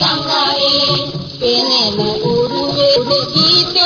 ಗಂಗಾರಿ ಪೇನೆ ಉರುವೆ Gita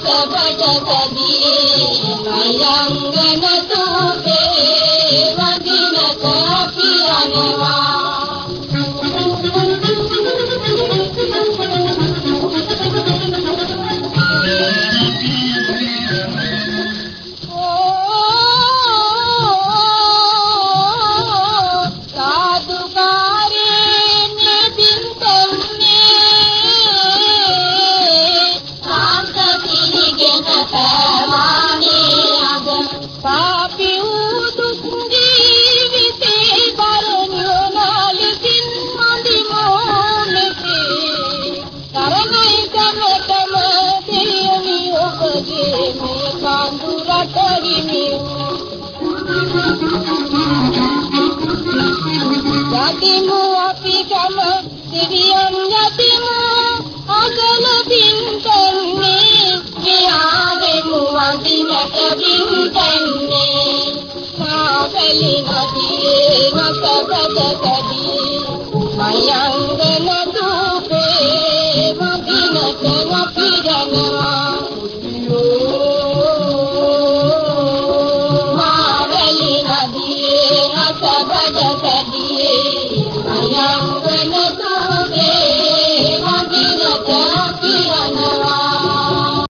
भटकि अयङ्गनतो Oh. Maya